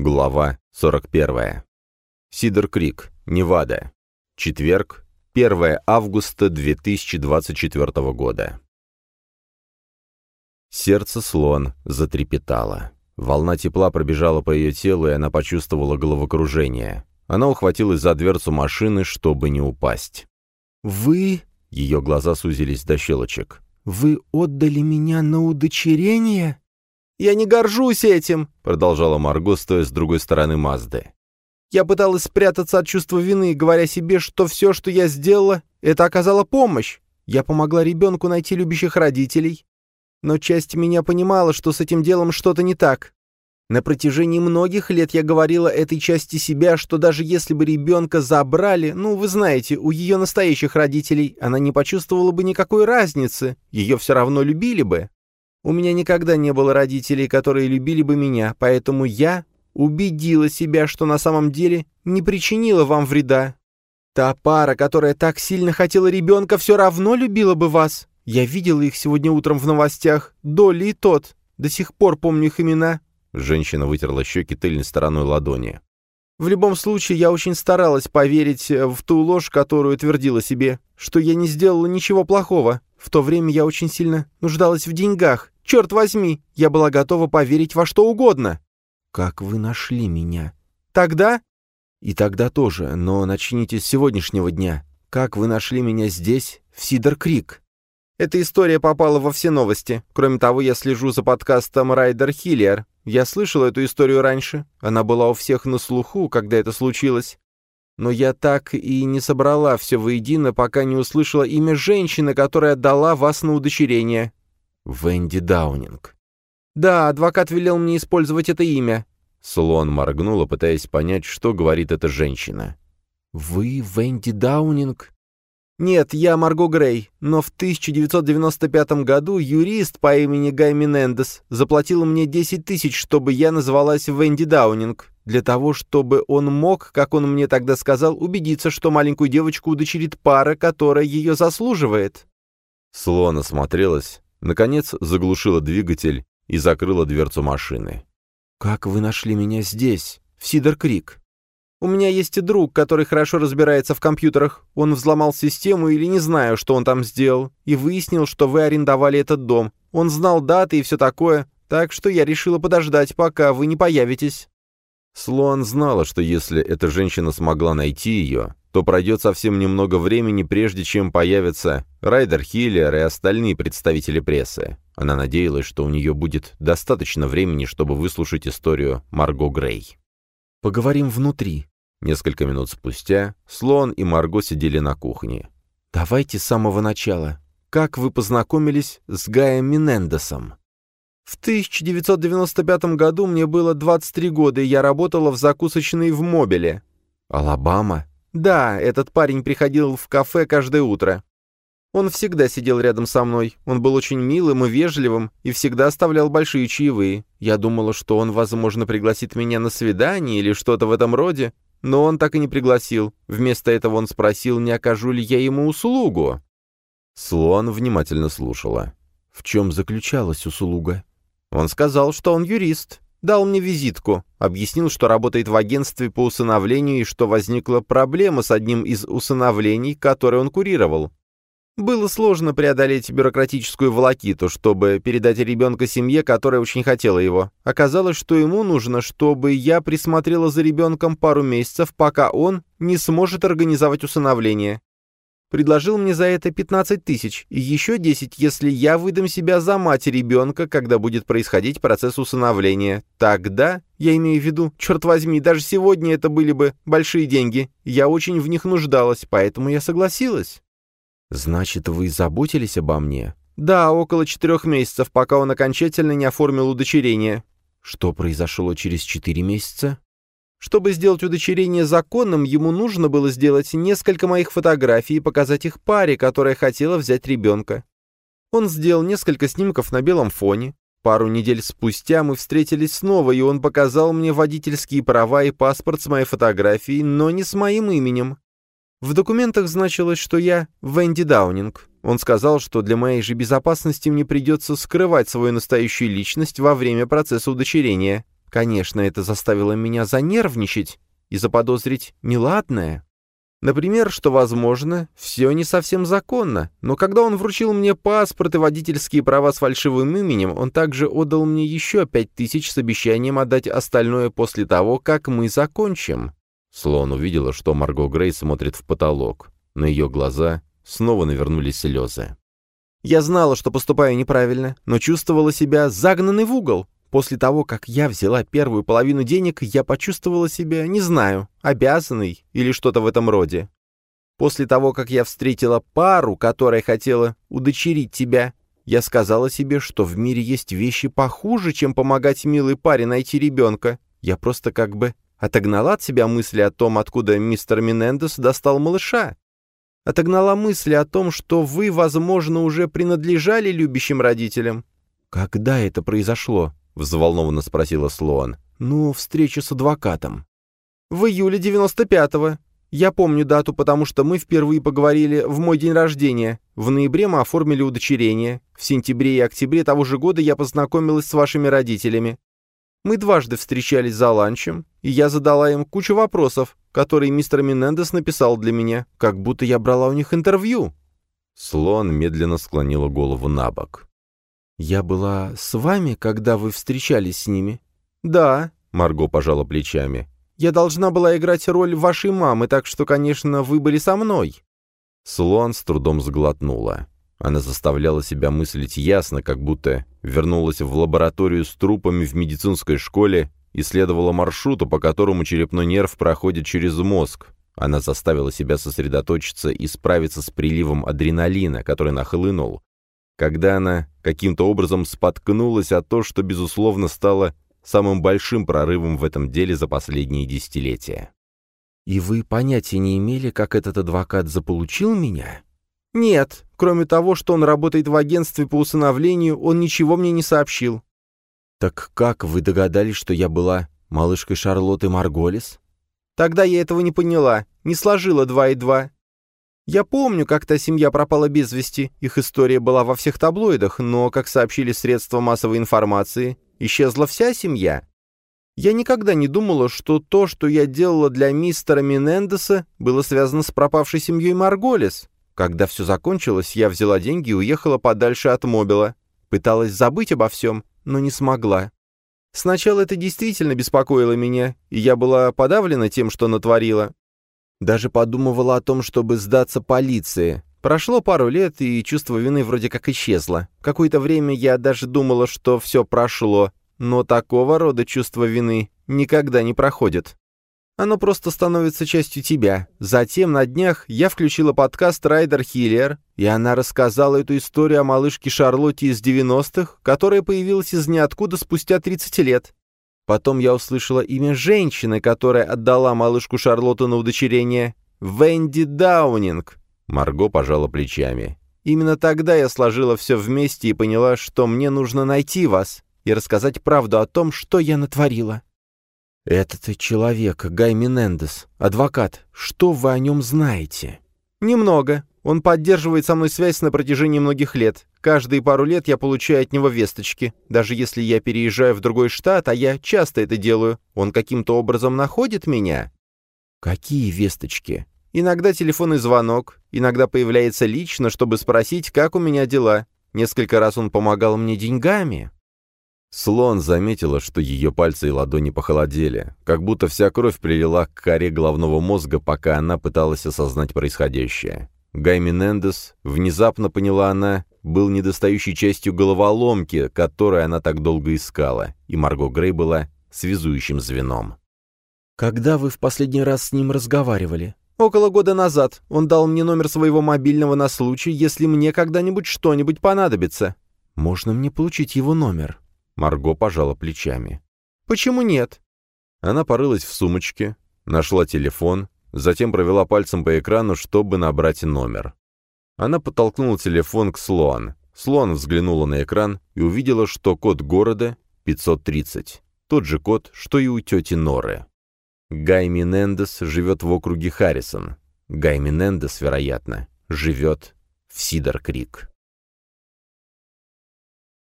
Глава 41. Сидер Крик, Невада. Четверг, 1 августа 2024 года. Сердце слон затрепетало. Волна тепла пробежала по ее телу, и она почувствовала головокружение. Она ухватилась за дверцу машины, чтобы не упасть. «Вы...» — ее глаза сузились до щелочек. «Вы отдали меня на удочерение?» «Я не горжусь этим», — продолжала Марго, стоя с другой стороны Мазды. «Я пыталась спрятаться от чувства вины, говоря себе, что все, что я сделала, это оказало помощь. Я помогла ребенку найти любящих родителей. Но часть меня понимала, что с этим делом что-то не так. На протяжении многих лет я говорила этой части себя, что даже если бы ребенка забрали, ну, вы знаете, у ее настоящих родителей, она не почувствовала бы никакой разницы, ее все равно любили бы. У меня никогда не было родителей, которые любили бы меня, поэтому я убедила себя, что на самом деле не причинила вам вреда. Та пара, которая так сильно хотела ребенка, все равно любила бы вас. Я видела их сегодня утром в новостях. Долли и тот. До сих пор помню их имена». Женщина вытерла щеки тыльной стороной ладони. «В любом случае, я очень старалась поверить в ту ложь, которую твердила себе, что я не сделала ничего плохого. В то время я очень сильно нуждалась в деньгах. Черт возьми, я была готова поверить во что угодно. Как вы нашли меня? Тогда? И тогда тоже, но начните с сегодняшнего дня. Как вы нашли меня здесь, в Сидер-Крик? Эта история попала во все новости. Кроме того, я слежу за подкастом Райдер Хиллер. Я слышал эту историю раньше. Она была у всех на слуху, когда это случилось но я так и не собрала все воедино, пока не услышала имя женщины, которая отдала вас на удочерение. Венди Даунинг. Да, адвокат велел мне использовать это имя. Слон моргнула, пытаясь понять, что говорит эта женщина. «Вы Венди Даунинг?» «Нет, я Марго Грей, но в 1995 году юрист по имени Гай Минендес заплатил мне 10 тысяч, чтобы я называлась Венди Даунинг, для того, чтобы он мог, как он мне тогда сказал, убедиться, что маленькую девочку удочерит пара, которая ее заслуживает». Слон осмотрелась, наконец заглушила двигатель и закрыла дверцу машины. «Как вы нашли меня здесь, в Сидер-Крик?» У меня есть друг, который хорошо разбирается в компьютерах. Он взломал систему или не знаю, что он там сделал, и выяснил, что вы арендовали этот дом. Он знал даты и все такое, так что я решила подождать, пока вы не появитесь». Слоан знала, что если эта женщина смогла найти ее, то пройдет совсем немного времени, прежде чем появятся Райдер Хиллер и остальные представители прессы. Она надеялась, что у нее будет достаточно времени, чтобы выслушать историю Марго Грей. «Поговорим внутри». Несколько минут спустя Слон и Марго сидели на кухне. «Давайте с самого начала. Как вы познакомились с Гаем Минендесом?» «В 1995 году мне было 23 года, и я работала в закусочной в Мобиле». «Алабама?» «Да, этот парень приходил в кафе каждое утро. Он всегда сидел рядом со мной. Он был очень милым и вежливым и всегда оставлял большие чаевые. Я думала, что он, возможно, пригласит меня на свидание или что-то в этом роде, но он так и не пригласил. Вместо этого он спросил, не окажу ли я ему услугу. Слон внимательно слушала. В чем заключалась услуга? Он сказал, что он юрист. Дал мне визитку, объяснил, что работает в агентстве по усыновлению и что возникла проблема с одним из усыновлений, которое он курировал. Было сложно преодолеть бюрократическую волокиту, чтобы передать ребенка семье, которая очень хотела его. Оказалось, что ему нужно, чтобы я присмотрела за ребенком пару месяцев, пока он не сможет организовать усыновление. Предложил мне за это 15 тысяч, и еще 10, если я выдам себя за мать ребенка, когда будет происходить процесс усыновления. Тогда, я имею в виду, черт возьми, даже сегодня это были бы большие деньги. Я очень в них нуждалась, поэтому я согласилась. «Значит, вы заботились обо мне?» «Да, около четырех месяцев, пока он окончательно не оформил удочерение». «Что произошло через четыре месяца?» Чтобы сделать удочерение законным, ему нужно было сделать несколько моих фотографий и показать их паре, которая хотела взять ребенка. Он сделал несколько снимков на белом фоне. Пару недель спустя мы встретились снова, и он показал мне водительские права и паспорт с моей фотографией, но не с моим именем. В документах значилось, что я Венди Даунинг. Он сказал, что для моей же безопасности мне придется скрывать свою настоящую личность во время процесса удочерения. Конечно, это заставило меня занервничать и заподозрить неладное. Например, что, возможно, все не совсем законно, но когда он вручил мне паспорт и водительские права с фальшивым именем, он также отдал мне еще пять тысяч с обещанием отдать остальное после того, как мы закончим. Слон увидела, что Марго Грей смотрит в потолок. На ее глаза снова навернулись слезы. «Я знала, что поступаю неправильно, но чувствовала себя загнанной в угол. После того, как я взяла первую половину денег, я почувствовала себя, не знаю, обязанной или что-то в этом роде. После того, как я встретила пару, которая хотела удочерить тебя, я сказала себе, что в мире есть вещи похуже, чем помогать милой паре найти ребенка. Я просто как бы отогнала от себя мысли о том, откуда мистер Минендес достал малыша. Отогнала мысли о том, что вы, возможно, уже принадлежали любящим родителям. Когда это произошло? Взволнованно спросила Слоан. «Ну, встреча с адвокатом». «В июле 95-го. Я помню дату, потому что мы впервые поговорили в мой день рождения. В ноябре мы оформили удочерение. В сентябре и октябре того же года я познакомилась с вашими родителями. Мы дважды встречались за ланчем, и я задала им кучу вопросов, которые мистер Минендес написал для меня, как будто я брала у них интервью». Слон медленно склонила голову на бок. «Я была с вами, когда вы встречались с ними?» «Да», — Марго пожала плечами. «Я должна была играть роль вашей мамы, так что, конечно, вы были со мной». Слон с трудом сглотнула. Она заставляла себя мыслить ясно, как будто вернулась в лабораторию с трупами в медицинской школе и следовала маршруту, по которому черепной нерв проходит через мозг. Она заставила себя сосредоточиться и справиться с приливом адреналина, который нахлынул, когда она каким-то образом споткнулась о то, что, безусловно, стало самым большим прорывом в этом деле за последние десятилетия. «И вы понятия не имели, как этот адвокат заполучил меня?» «Нет, кроме того, что он работает в агентстве по усыновлению, он ничего мне не сообщил». «Так как вы догадались, что я была малышкой Шарлотты Марголис?» «Тогда я этого не поняла, не сложила два и два. Я помню, как та семья пропала без вести, их история была во всех таблоидах, но, как сообщили средства массовой информации, исчезла вся семья. Я никогда не думала, что то, что я делала для мистера Минендеса, было связано с пропавшей семьей Марголис. Когда все закончилось, я взяла деньги и уехала подальше от Мобила. Пыталась забыть обо всем, но не смогла. Сначала это действительно беспокоило меня, и я была подавлена тем, что натворила. Даже подумывала о том, чтобы сдаться полиции. Прошло пару лет, и чувство вины вроде как исчезло. Какое-то время я даже думала, что все прошло, но такого рода чувство вины никогда не проходит. Оно просто становится частью тебя. Затем на днях я включила подкаст «Райдер Хиллер», и она рассказала эту историю о малышке Шарлотте из 90-х, которая появилась из ниоткуда спустя 30 лет. Потом я услышала имя женщины, которая отдала малышку Шарлотту на удочерение. Венди Даунинг. Марго пожала плечами. Именно тогда я сложила все вместе и поняла, что мне нужно найти вас и рассказать правду о том, что я натворила. «Этот человек, Гай Минендес, адвокат, что вы о нем знаете?» «Немного. Он поддерживает со мной связь на протяжении многих лет. Каждые пару лет я получаю от него весточки. Даже если я переезжаю в другой штат, а я часто это делаю, он каким-то образом находит меня. Какие весточки? Иногда телефонный звонок, иногда появляется лично, чтобы спросить, как у меня дела. Несколько раз он помогал мне деньгами. Слон заметила, что ее пальцы и ладони похолодели, как будто вся кровь прилила к коре головного мозга, пока она пыталась осознать происходящее. Гай Минендес, внезапно поняла она, был недостающей частью головоломки, которую она так долго искала, и Марго Грей была связующим звеном. «Когда вы в последний раз с ним разговаривали?» «Около года назад. Он дал мне номер своего мобильного на случай, если мне когда-нибудь что-нибудь понадобится». «Можно мне получить его номер?» Марго пожала плечами. «Почему нет?» Она порылась в сумочке, нашла телефон, затем провела пальцем по экрану, чтобы набрать номер. Она подтолкнула телефон к Слоан. Слоан взглянула на экран и увидела, что код города 530. Тот же код, что и у тети Норы. Гай Минендес живет в округе Харрисон. Гай Минендес, вероятно, живет в Сидор-Крик.